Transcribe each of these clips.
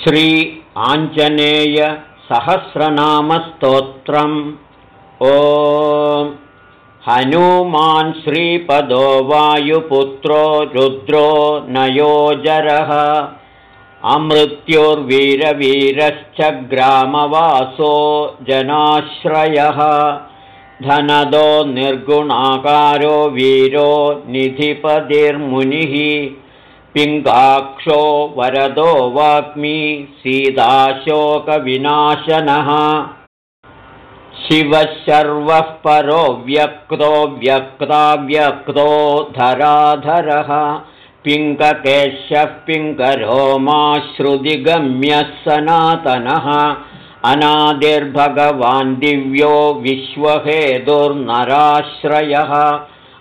श्री आञ्जनेयसहस्रनामस्तोत्रम् ओ हनुमान् श्रीपदो वायुपुत्रो रुद्रो नयोजरः। अमृत्युर्वीरवीरश्च ग्रामवासो जनाश्रयः। धनदो निर्गुणाकारो वीरो निधिपतिर्मुनिः पिङ्गाक्षो वरदो वाग्मी सीताशोकविनाशनः। शिवः सर्वः परो व्यक्तो व्यक्ताव्यक्तो धराधरः। पिङ्गकेशः पिङ्गरोमाश्रुतिगम्यः सनातनः। अनादिर्भगवान् दिव्यो विश्वहेतुर्नराश्रयः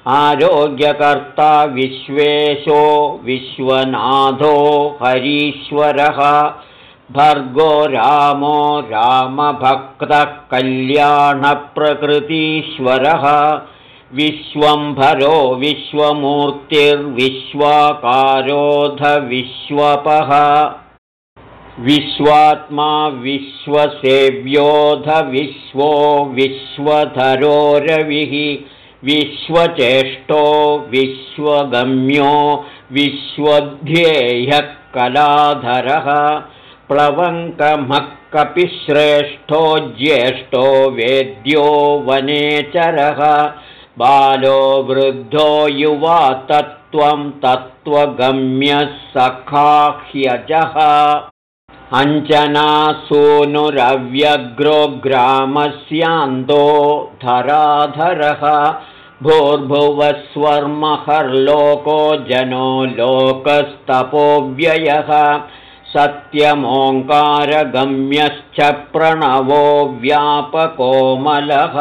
आरोग्यकर्ता विश्वेशो विश्वनाथो हरीश्वरः। भर्गो रामो रामभक्तः कल्याणप्रकृतीश्वरः विश्वम्भरो विश्वमूर्तिर्विश्वाकारोध विश्वपः विश्वात्मा विश्वसेव्योध विश्वो विश्वधरो रविः विश्वचेष्टो विश्वगम्यो विश्वध्येयः कलाधरः प्लवङ्कमःकपिश्रेष्ठो ज्येष्ठो वेद्यो वनेचरः बालो वृद्धो युवा तत्त्वं तत्त्वगम्यः सखाह्यजः ग्रामस्यान्दो धराधरः भूर्भुवस्वर्महर्लोको जनो लोकस्तपोव्ययः सत्यमोङ्कारगम्यश्च प्रणवो व्यापकोमलः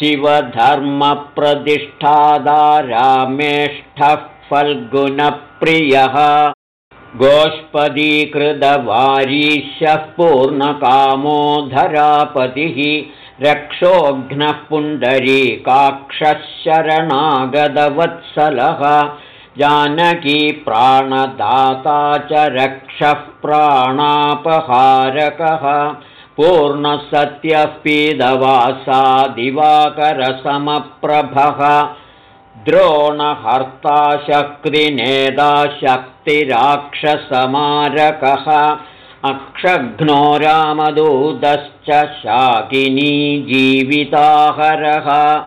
शिवधर्मप्रतिष्ठादारामेष्ठः फल्गुनप्रियः गोष्पदीकृतवारीशः पूर्णकामो धरापतिः रक्षोघ्नः पुण्डरीकाक्षः शरणागतवत्सलः जानकी प्राणदाता च रक्षः प्राणापहारकः। पूर्णसत्यः पीदवासा दिवाकरसमप्रभः। द्रोणहर्ता शक्तिनेदा शक्तिराक्षसमारकः अक्षघ्नो रामदूतश्च शाकिनी जीविताहरः।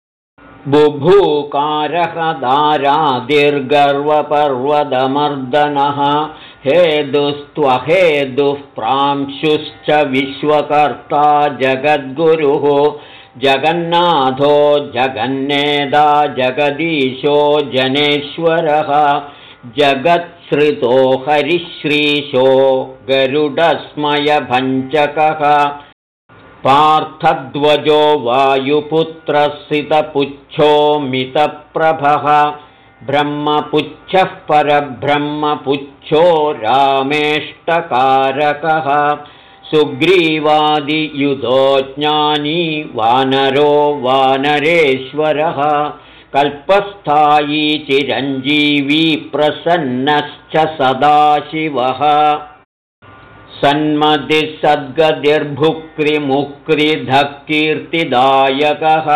बुभूकारः दारादिर्गर्वपर्वदमर्दनः हेदुस्त्वहेदुः प्रांशुश्च विश्वकर्ता जगद्गुरुः। जगन्नाथो जगन्नेदा जगदीशो जनेश्वरः जगत्सृतो हरिश्रीशो गरुडस्मयभञ्चकः पार्थध्वजो वायुपुत्रसितपुच्छो मितप्रभः ब्रह्मपुच्छः परब्रह्मपुच्छो रामेष्टकारकः। सुग्रीवादियुधो ज्ञानी वानरो वानरेश्वरः कल्पस्थायी चिरञ्जीवी प्रसन्नश्च सदाशिवः। कीर्तिदायकः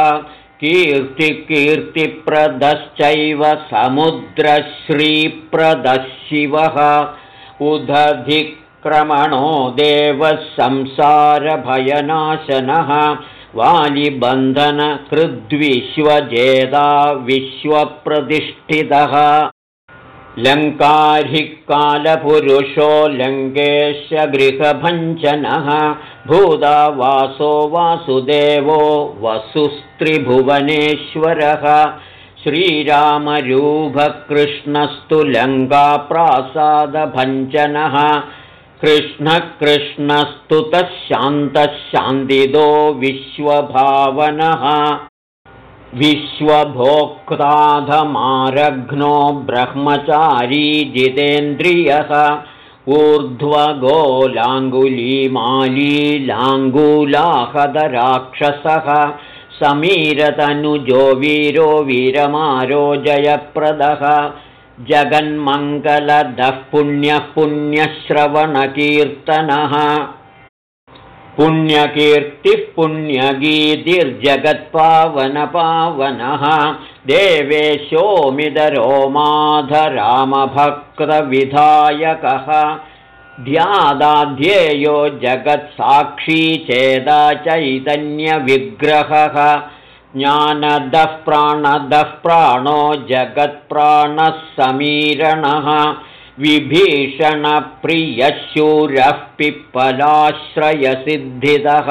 कीर्तिकीर्तिप्रदश्चैव समुद्रश्रीप्रदशिवः। उदधिक्रमणो देवः संसारभयनाशनः वालिबन्धनकृद्विश्वजेदा विश्वप्रतिष्ठितः लङ्कारिकालपुरुषो लङ्केशगृहभञ्जनः। भूदावासो वासुदेवो वसुस्त्रिभुवनेश्वरः। श्रीरामरूपकृष्णस्तु लङ्काप्रासादभञ्जनः कृष्णकृष्णस्तुतः शान्तः शान्तिदो विश्वभावनः विश्वभोक्ताधमारघ्नो ब्रह्मचारी जितेन्द्रियः ऊर्ध्वगोलाङ्गुलीमालीलाङ्गूलाहदराक्षसः समीरतनुजो वीरो वीरमारो जयप्रदः जगन्मङ्गलदः पुण्यः पुण्यश्रवणकीर्तनः। पुण्यकीर्तिः पुण्यगीतिर्जगत्पावनपावनः। देवेशोमिदरो माधरामभक्तविधायकः ध्यादाध्येयो जगत्साक्षी चेदा चैतन्यविग्रहः ज्ञानदः प्राणदः प्राणो जगत्प्राणः समीरणः विभीषणप्रियशूरः पिप्पलाश्रयसिद्धितः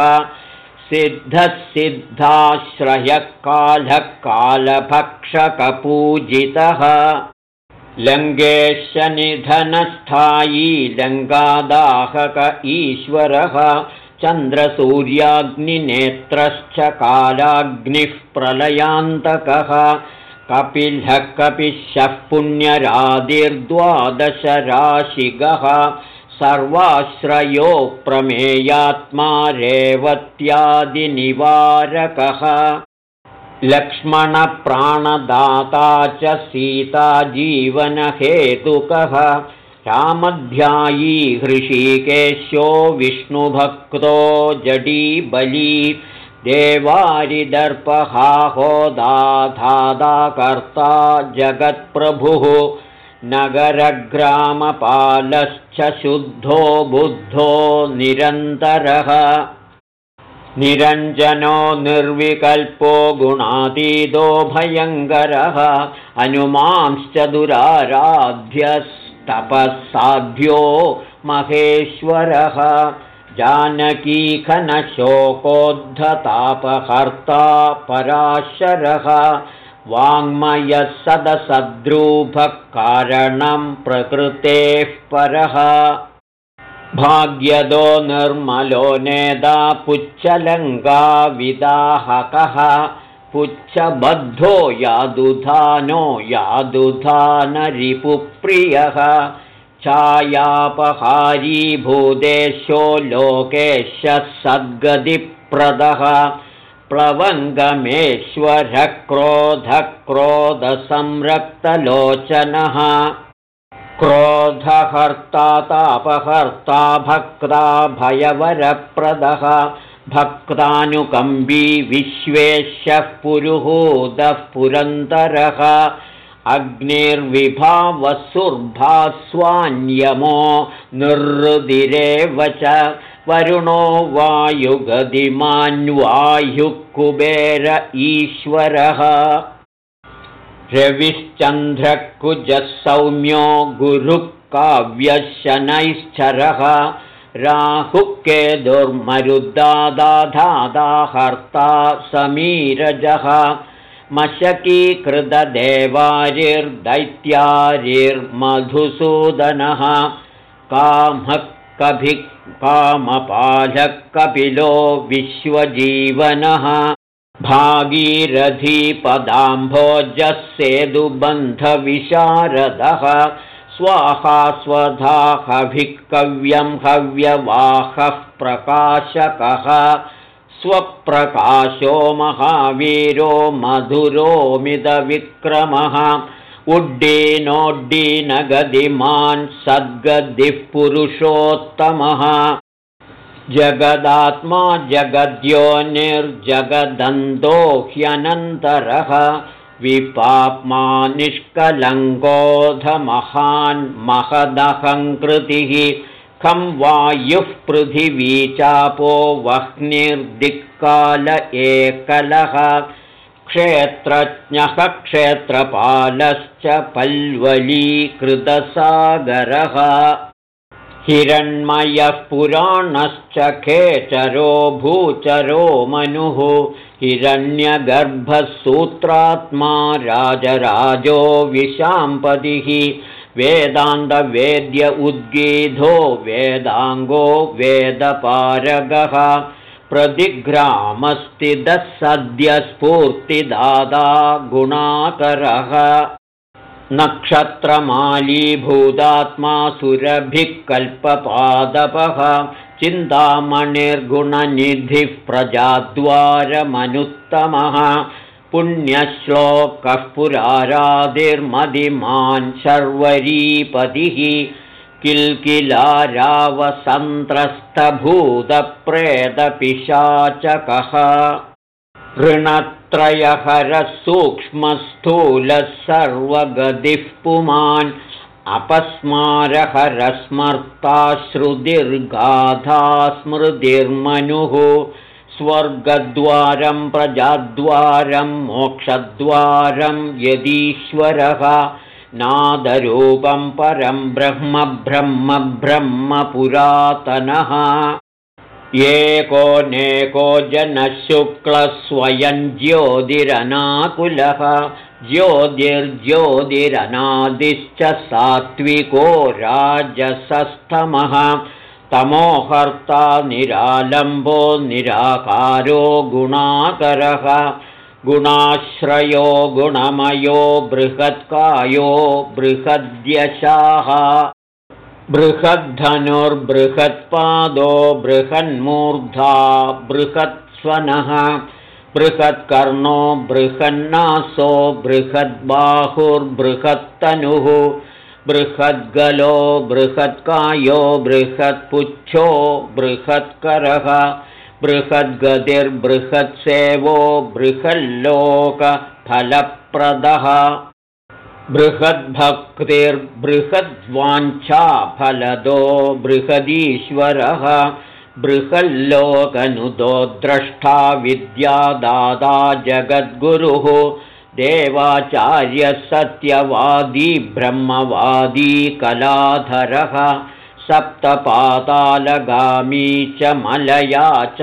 सिद्धः सिद्धाश्रयः कालः कालभक्षकपूजितः लङ्गेशनिधनस्थायी लङ्गादाहक ईश्वरः चन्द्रसूर्याग्निनेत्रश्च कालाग्निः प्रलयान्तकः। कपिलः कपिशः पुण्यरादिर्द्वादशराशिगः। सर्वाश्रयो प्रमेयात्मा रेवत्यादिनिवारकः लक्ष्मणप्राणदाता च सीताजीवनहेतुकः रामध्यायी हृषीकेशो विष्णुभक्तो जडीबली देवारिदर्पहाहोदाधादाकर्ता जगत्प्रभुः नगरग्रामपालश्च शुद्धो बुद्धो निरन्तरः। निरञ्जनो निर्विकल्पो गुणातीतो भयङ्करः अनुमांश्च दुराराध्यस्तपःसाध्यो महेश्वरः। जानकीखनशोकोद्धतापहर्ता पराशरः वाङ्मयः सदसद्रूपः कारणं प्रकृतेः परः। भाग्यदो निर्मलो नेदा पुच्छलङ्गाविदाहकः पुच्छबद्धो यादुधानो यादुधानरिपुप्रियः छायापहारीभूदेशो लोकेशः सद्गतिप्रदः। प्लवङ्गमेश्वरक्रोधक्रोधसंरक्तलोचनः क्रोधहर्ता तापहर्ता भक्ता भयवरप्रदः भक्तानुकम्बी विश्वेश्यः पुरुहूदः पुरन्दरः अग्निर्विभावसुर्भास्वान्यमो निर्दिरेव च वरुणो वायुगदिमान्वायुः कुबेर ईश्वरः। रविश्चन्द्रकुजः सौम्यो गुरुः काव्यशनैश्चरः राहुः के दुर्मरुदादाधादाहर्ता समीरजः मशकीकृतदेवारिर्दैत्यारिर्मधुसूदनः कामः कभि कामपालः कपिलो विश्वजीवनः भागीरथीपदाम्भोजः सेदुबन्धविशारदः स्वाहा स्वधा हविकव्यं हव्यवाहः प्रकाशकः। स्वप्रकाशो महावीरो मधुरोमिदविक्रमः। उड्डीनोड्डीनगदिमान् सद्गदिः पुरुषोत्तमः। जगदात्मा जगद्यो निर्जगदन्तो ह्यनन्तरः विपाप्मा महदहङ्कृतिः खं वायुः पृथिवी चापो वह्निर्दिक्काल एकलः। क्षेत्रज्ञः क्षेत्रपालश्च पल्वलीकृतसागरः हिरण्मयः पुराणश्च खेचरो भूचरो मनुः। हिरण्यगर्भः सूत्रात्मा राजराजो विशाम्पतिः वेदान्तवेद्य उद्गीधो वेदाङ्गो वेदपारगः। प्रतिग्रामस्थितः सद्यस्फूर्तिदादा गुणाकरः नक्षत्रमालीभूतात्मा सुरभिः कल्पपादपः चिन्तामणिर्गुणनिधिः प्रजाद्वारमनुत्तमः पुण्यश्लोकः पुरारादिर्मदिमान् शर्वरीपतिः किल्किलारावसन्त्रस्तभूतप्रेतपिशाचकः ऋणत्रयहरः सूक्ष्मस्थूलः सर्वगतिः पुमान् अपस्मारहरस्मर्ता श्रुतिर्गाधा स्मृतिर्मनुः स्वर्गद्वारं प्रजाद्वारं मोक्षद्वारं यदीश्वरः नादरूपं परं ब्रह्म ब्रह्म ब्रह्म पुरातनः एको नेको जनशुक्लस्वयं ज्योतिरनाकुलः ज्योतिर्ज्योतिरनादिश्च सात्विको राजसस्तमः तमोहर्ता निरालम्बो निराकारो गुणाकरः गुणाश्रयो गुणमयो बृहत्कायो बृहद्यशाः बृहद्धनुर्बृहत्पादो बृहन्मूर्धा बृहत्स्वनः बृहत्कर्णो बृहन्नासो बृहद्बाहुर्बृहत्तनुः बृहद्गलो बृहत्कायो बृहत्पुच्छो बृहत्करः बृहद्गतिर्बृहत्सेवो बृहल्लोकफलप्रदः बृहद्भक्तिर्बृहद्वाञ्छाफलदो बृहदीश्वरः बृहल्लोकनुदो द्रष्टा विद्यादादा जगद्गुरुः देवाचार्यः सत्यवादी ब्रह्मवादी कलाधरः सप्तपातालगामी च मलयाचलसंश्रयः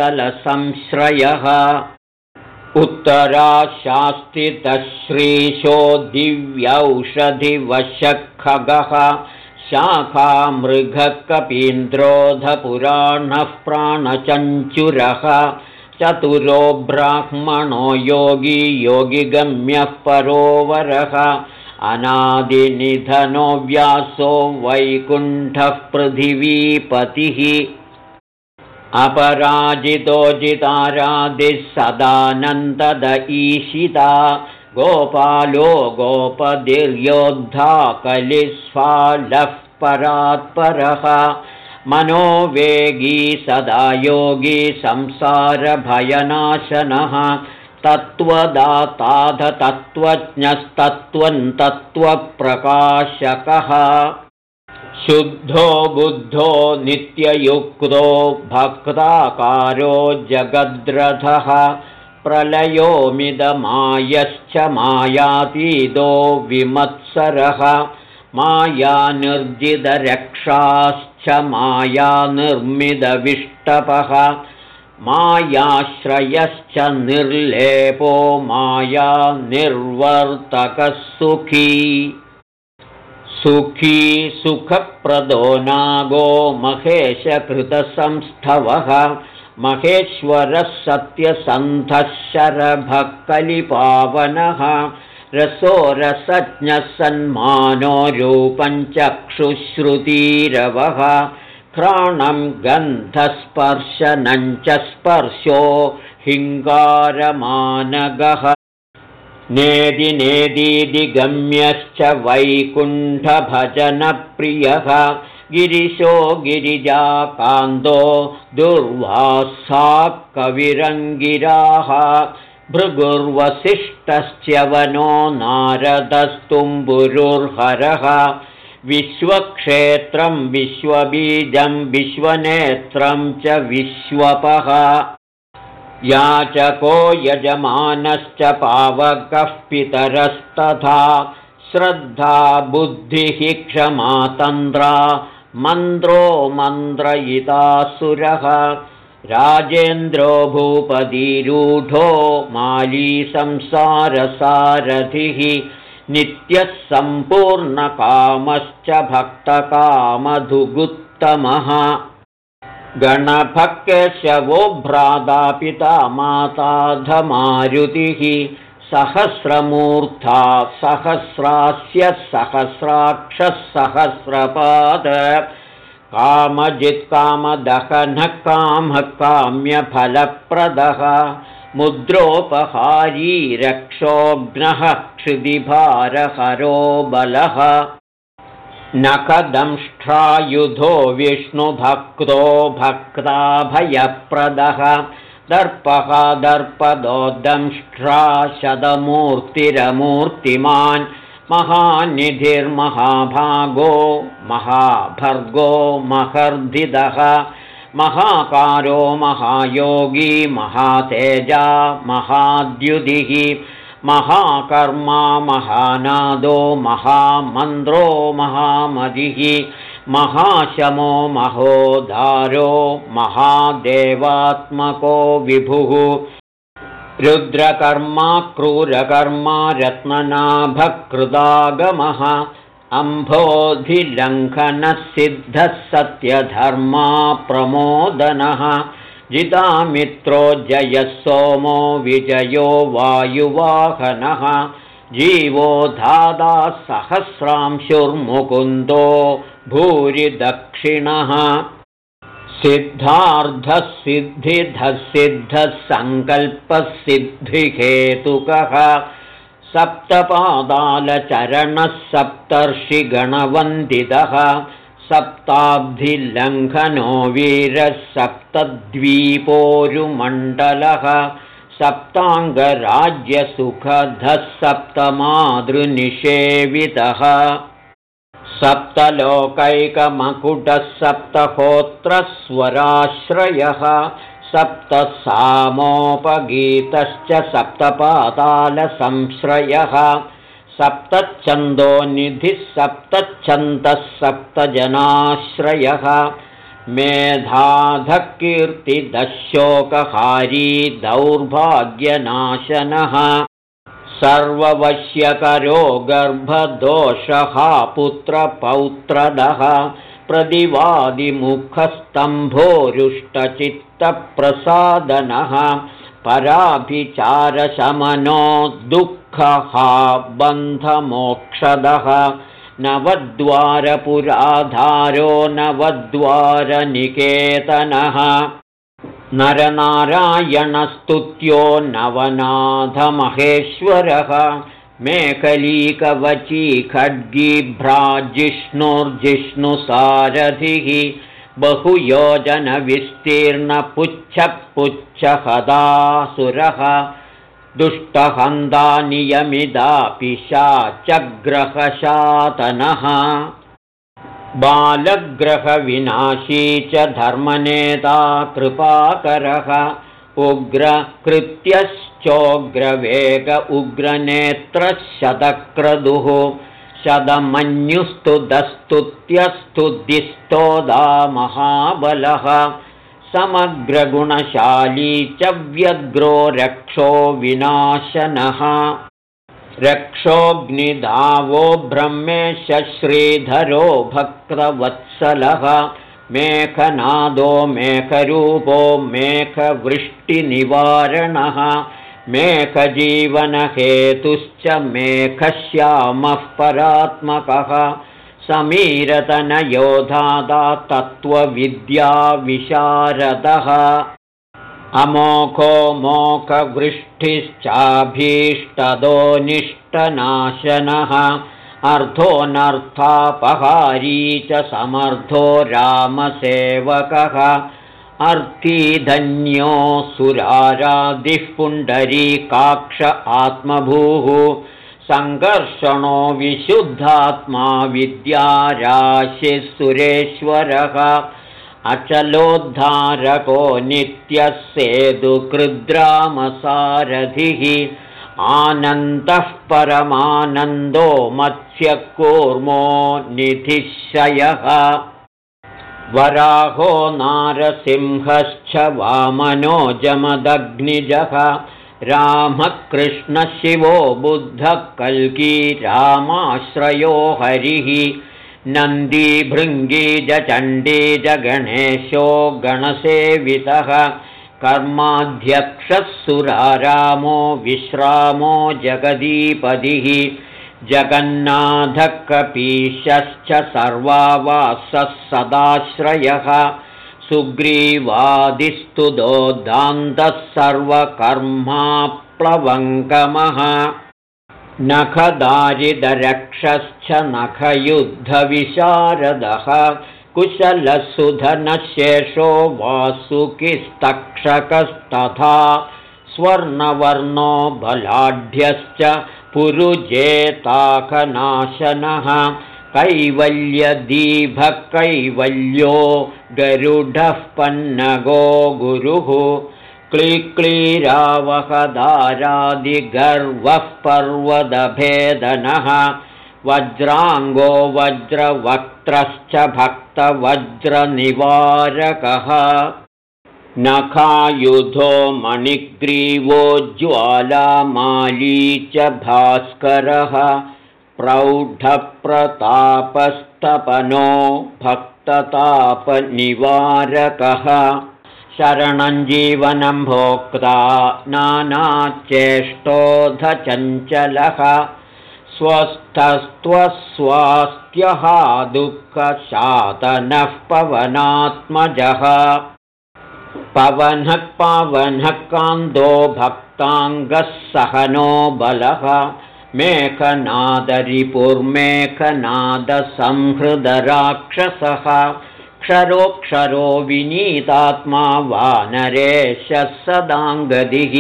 उत्तराशास्तितश्रीशो दिव्यौषधिवशखगः शाखामृगकपीन्द्रोधपुराणः प्राणचञ्चुरः चतुरो ब्राह्मणो योगी योगिगम्यः परोवरः अनादिनिधनो व्यासो वैकुण्ठः पृथिवीपतिः अपराजितोजितारादिः सदानन्दद ईशिता। गोपालो गोपदिर्योद्धा कलिस्फालः परात्परः मनोवेगी सदा योगी संसारभयनाशनः तत्त्वदाताधतत्त्वज्ञस्तत्त्वन्तत्त्वप्रकाशकः शुद्धो बुद्धो नित्ययुक्तो भक्ताकारो जगद्रथः प्रलयोमिदमायश्च मायातीदो विमत्सरः मायानिर्जितरक्षाश्च मायानिर्मितविष्टपः मायाश्रयश्च निर्लेपो माया निर्वर्तकः सुखी सुखी सुखप्रदो नागो महेशकृतसंस्थवः। महेश्वरः सत्यसन्धः शरभः कलिपावनः रसोरसज्ञः सन्मानो चक्षुश्रुतीरवः। घ्राणं गन्धस्पर्शनञ्च स्पर्शो हिङ्गारमानगः नेदिनेदीदिगम्यश्च वैकुण्ठभजनप्रियः। गिरिशो गिरिजाकान्दो दुर्वासा कविरङ्गिराः भृगुर्वसिष्ठश्च्यवनो नारदस्तुम्बुरुर्हरः। विश्वक्षेत्रं विश्वबीजं विश्वनेत्रं च विश्वपः याचको यजमानश्च पावकः पितरस्तथा। श्रद्धा बुद्धिः क्षमातन्द्रा मन्द्रो मन्द्रयितासुरः राजेन्द्रो भूपदीरूढो माली संसारसारथिः नित्यः सम्पूर्णकामश्च भक्तकामधुगुत्तमः गणभक्यशवो भ्राता माताधमारुतिः सहस्रमूर्धा सहस्रास्य सहस्राक्षः सहस्रपाद कामजित्कामदहनः कामः काम्यफलप्रदः मुद्रोपहारी रक्षोघ्नः क्षिदिभारहरो बलः नखदंष्ट्रायुधो विष्णुभक्तो भक्ताभयप्रदः दर्पः दर्पदो दंष्ट्रा शतमूर्तिरमूर्तिमान्। महानिधिर्महाभागो महाभर्गो महर्धिदः महाकारो महायोगी महातेजा महाद्युदिः महाकर्मा महानादो महामन्द्रो महामदिः महाशमो महोदारो महादेवात्मको विभुः। रुद्रकर्मा क्रूरकर्मा रत्ननाभकृदागमः अम्भोधिलङ्घनसिद्धः सत्यधर्मा प्रमोदनः जितामित्रो जयः सोमो विजयो वायुवाहनः। जीवो धादा सहस्रांशुर्मुकुन्दो भूरिदक्षिणः। सिद्धार्धः सिद्धिधः सिद्धः सङ्कल्पसिद्धिहेतुकः सप्तपादालचरणः सप्तर्षिगणवन्दितः सप्ताब्धिलङ्घनो वीरः सप्तद्वीपोरुमण्डलः सप्ताङ्गराज्यसुखधः सप्तमातृनिषेवितः सप्तलोकैकमकुटः सप्तहोत्रस्वराश्रयः सप्तसामोपगीतश्च सप्तपातालसंश्रयः सप्तच्छन्दोनिधिः सप्तच्छन्तः सप्तजनाश्रयः मेधाधकीर्तिदशोकहारी दौर्भाग्यनाशनः सर्ववश्यकरो गर्भदोषः पुत्रपौत्रदः प्रतिवादिमुखस्तम्भोरुष्टचित्तप्रसादनः पराभिचारशमनो दुःखः बन्धमोक्षदः नवद्वारपुराधारो नवद्वारनिकेतनः। नरनारायणस्तुत्यो नवनाथमहेश्वरः। मेखलीकवची खड्गीभ्राजिष्णुर्जिष्णुसारथिः बहुयोजनविस्तीर्णपुच्छपुच्छहदासुरः दुष्टहन्दा नियमिदा पिशाचग्रहशातनः बालग्रहविनाशी च धर्मनेता कृपाकरः। उग्रकृत्यश्चोग्रवेग उग्रनेत्रः शतक्रदुः शतमन्युस्तु दस्तुत्यस्तुदिस्तोदा महाबलः समग्रगुणशाली च व्यग्रो रक्षो विनाशनः। रक्षोऽग्निधावो ब्रह्मेश श्रीधरो भक्तवत्सलः। मेघनादो मेघरूपो मेघवृष्टिनिवारणः। मेघजीवनहेतुश्च मेघश्यामः परात्मकः समीरतनयोधादा तत्त्वविद्याविशारदः अमोघो मोघवृष्टिश्चाभीष्टदोनिष्टनाशनः। अर्धोऽनर्थापहारी च समर्थो रामसेवकः। अर्थिधन्यो सुरारादिः पुण्डरीकाक्ष आत्मभूः सङ्कर्षणो विशुद्धात्मा विद्याराशिः सुरेश्वरः अचलोद्धारको नित्यः सेतुकृद्रामसारथिः आनन्दः परमानन्दो मत्स्यकूर्मो निधिशयः। वराहो नारसिंहश्च वामनो जमदग्निजः रामकृष्णशिवो बुद्धः कल्की रामाश्रयो हरिः नन्दीभृङ्गीजचण्डीजगणेशो गणसेवितः कर्माध्यक्षः सुरारामो विश्रामो जगदीपदिः जगन्नाथकपीशश्च सर्वावासः सदाश्रयः सुग्रीवादिस्तुदोदान्तः सर्वकर्माप्लवङ्गमः। नखदारिदरक्षश्च नखयुद्धविशारदः। कुशलसुधनशेषो वासुकिस्तक्षकस्तथा स्वर्णवर्णो बलाढ्यश्च पुरुजेताकनाशनः कैवल्यदीभः कैवल्यो गरुडः पन्नगो गुरुः क्लीक्लीरावहदारादिगर्वः पर्वदभेदनः वज्राङ्गो वज्रवक्त्रश्च भक्तवज्रनिवारकः नखायुधो मणिग्रीवो ज्वालामाली च भास्करः प्रौढप्रतापस्तपनो भक्ततापनिवारकः शरणं जीवनं भोक्ता नानाचेष्टोधचञ्चलः स्वस्थस्त्वस्वास्थ्यहा दुःखशातनः पवनात्मजः पवनः पावनः कान्दो भक्ताङ्गः सहनो बलः मेघनादरिपुर्मेघनादसंहृदराक्षसः क्षरोक्षरो विनीतात्मा वानरेशः सदाङ्गदिः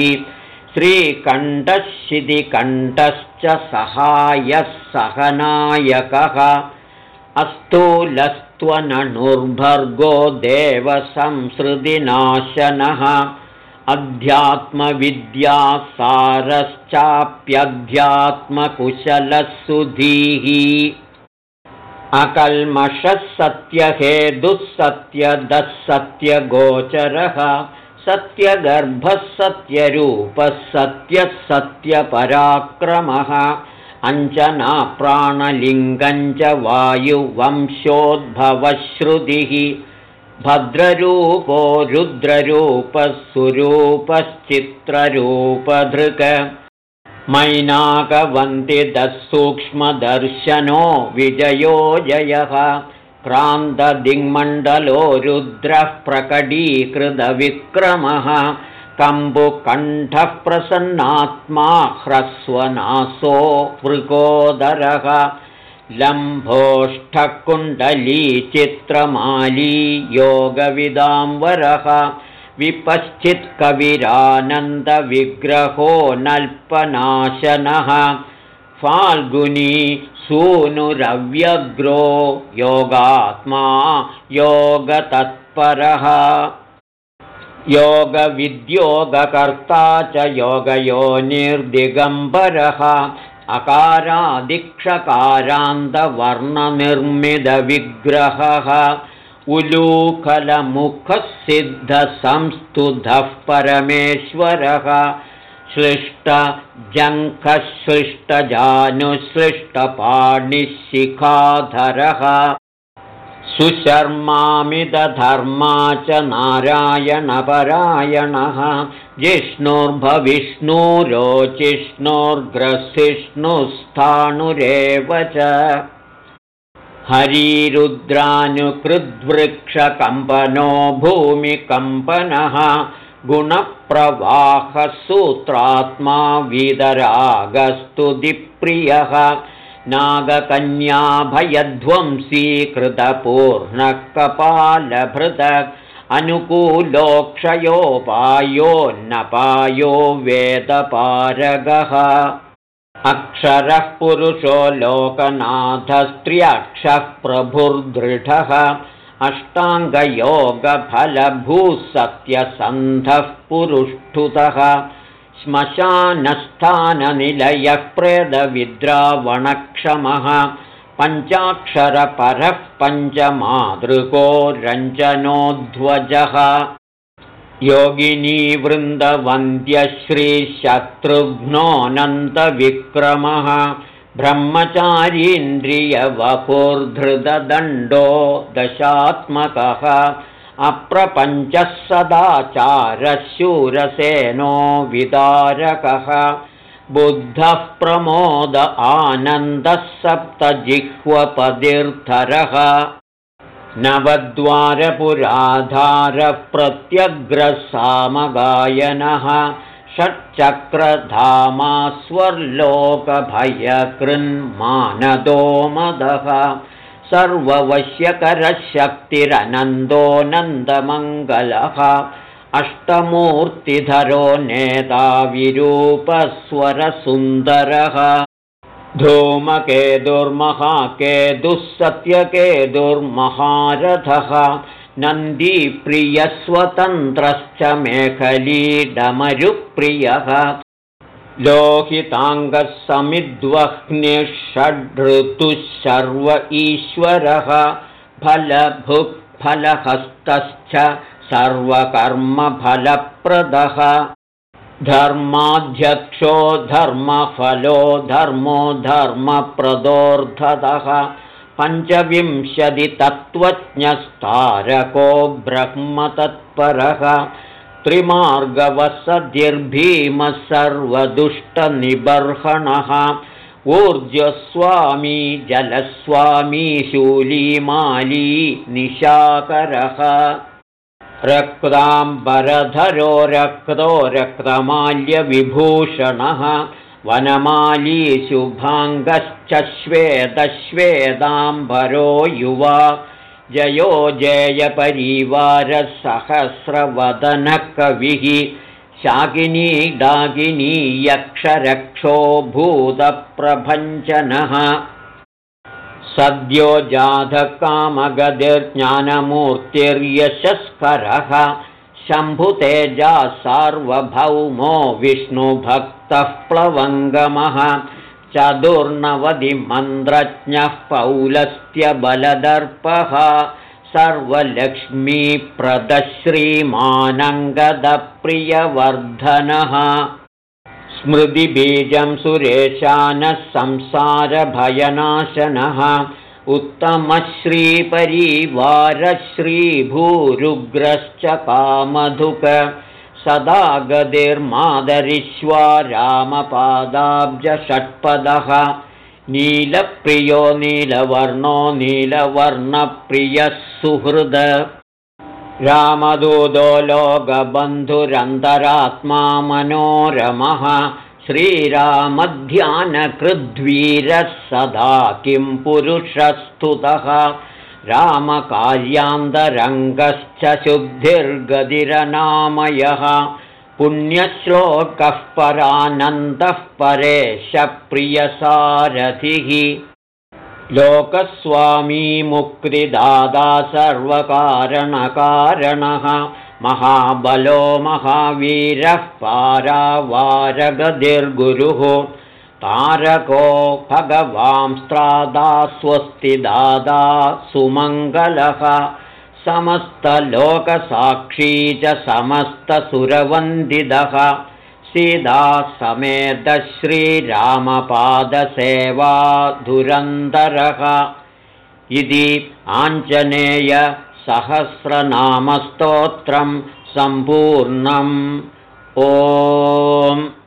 श्रीकण्ठः शिदिकण्ठश्च सहायः सहनायकः। अस्तूलस्त्वननुर्भर्गो देवसंसृतिनाशनः अध्यात्मविद्यासारश्चाप्यध्यात्मकुशलः सुधीः अकल्मषः सत्यहेदुः सत्यदः सत्यगोचरः सत्यगर्भः सत्यरूपः सत्यः सत्यपराक्रमः अञ्जनाप्राणलिङ्गञ्च वायुवंशोद्भवश्रुतिः भद्ररूपो रुद्ररूपः सुरूपश्चित्ररूपधृक मैनाकवन्दितसूक्ष्मदर्शनो विजयो जयः। क्रान्तदिङ्मण्डलो रुद्रः प्रकटीकृतविक्रमः। कम्बुकण्ठः प्रसन्नात्मा ह्रस्वनासो मृगोदरः लम्भोष्ठकुण्डली चित्रमाली योगविदाम्बरः विपश्चित्कविरानन्दविग्रहो नल्पनाशनः फाल्गुनी सूनुरव्यग्रो योगात्मा योगतत्परः। योगविद्योगकर्ता च योगयोनिर्दिगम्बरः अकारादिक्षकारान्तवर्णनिर्मितविग्रहः उलूखलमुखसिद्धसंस्तुधः परमेश्वरः सृष्टजानुसृष्टपाणिशिखाधरः सुशर्मामिदधर्मा च नारायणपरायणः। जिष्णुर्भविष्णुरोचिष्णुर्ग्रसिष्णुस्थाणुरेव च। हरिरुद्रानुकृद्वृक्षकम्पनो भूमिकम्पनः। गुणप्रवाहसूत्रात्मा विदरागस्तुतिप्रियः नागकन्याभयध्वंसीकृतपूर्णः कपालभृतक् अनुकूलोक्षयोपायोन्नपायो वेदपारगः। अक्षरः पुरुषो लोकनाथस्त्र्यक्षः प्रभुर्दृढः। अष्टाङ्गयोगफलभूसत्यसन्धः पुरुष्ठुतः श्मशानस्थाननिलयः प्रेदविद्रावणक्षमः पञ्चाक्षरपरः पञ्चमातृको रञ्जनोध्वजः योगिनीवृन्दवन्द्यश्रीशत्रुघ्नोऽनन्तविक्रमः ब्रह्मचारीन्द्रियवपुर्धृतदण्डो दशात्मकः अप्रपञ्चः सदाचारशूरसेनो विदारकः। बुद्धः प्रमोद आनन्दः सप्तजिह्वपदिर्थरः। नवद्वारपुराधारः प्रत्यग्रसामगायनः षट्चक्रधामास्वर्लोकभयकृन्मानदो मदः सर्ववश्यकरशक्तिरनन्दो नन्दमङ्गलः अष्टमूर्तिधरो नेता विरूपस्वरसुन्दरः धूमकेतुर्महाकेतुः नन्दीप्रियस्वतन्त्रश्च मेखलीडमरुप्रियः लोहिताङ्गः समिद्वह्निः षड्ऋतुः सर्व ईश्वरः फलभुक्फलहस्तश्च सर्वकर्मफलप्रदः धर्माध्यक्षो धर्मफलो धर्मो धर्मप्रदोर्धतः पञ्चविंशतितत्त्वज्ञस्तारको ब्रह्मतत्परः त्रिमार्गवसतिर्भीमः सर्वदुष्टनिबर्हणः ऊर्जस्वामी जलस्वामी शूलीमाली निशाकरः। रक्ताम्बरधरो रक्तो रक्तमाल्यविभूषणः। वनमाली शुभाङ्गश्च श्वेतश्वेताम्बरो युवा जयो जयपरिवारसहस्रवदनकविः शाकिनी डाकिनी यक्षरक्षो भूतप्रभञ्जनः। सद्यो जाधकामगतिर्ज्ञानमूर्तिर्यशस्करः। शम्भुतेजा सार्वभौमो विष्णुभक्तः प्लवङ्गमः चतुर्नवतिमन्त्रज्ञः पौलस्त्यबलदर्पः सर्वलक्ष्मीप्रदश्रीमानङ्गदप्रियवर्धनः स्मृतिबीजं सुरेशानः संसारभयनाशनः उत्तमश्रीपरिवारश्रीभूरुग्रश्च कामधुक सदा गतिर्मादरिष्वा रामपादाब्जषट्पदः। नीलप्रियो नीलवर्णो नीलवर्णप्रियः सुहृद। रामदूतो लोकबन्धुरन्तरात्मा मनोरमः। श्रीरामध्यानकृद्वीरः सदा किं पुरुषस्तुतः रामकार्यान्तरङ्गश्च शुद्धिर्गतिरनामयः पुण्यश्लोकः परानन्दः परेशप्रियसारथिः लोकस्वामी मुक्तिदादा सर्वकारणकारणः महाबलो महावीरः पारावारगतिर्गुरुः तारको भगवांस्त्रादा स्वस्तिदादा सुमङ्गलः। समस्तलोकसाक्षी च समस्तसुरवन्दितः। सीता समेतश्रीरामपादसेवा धुरन्धरः। इति आञ्जनेयसहस्रनामस्तोत्रं सम्पूर्णम्। ओम्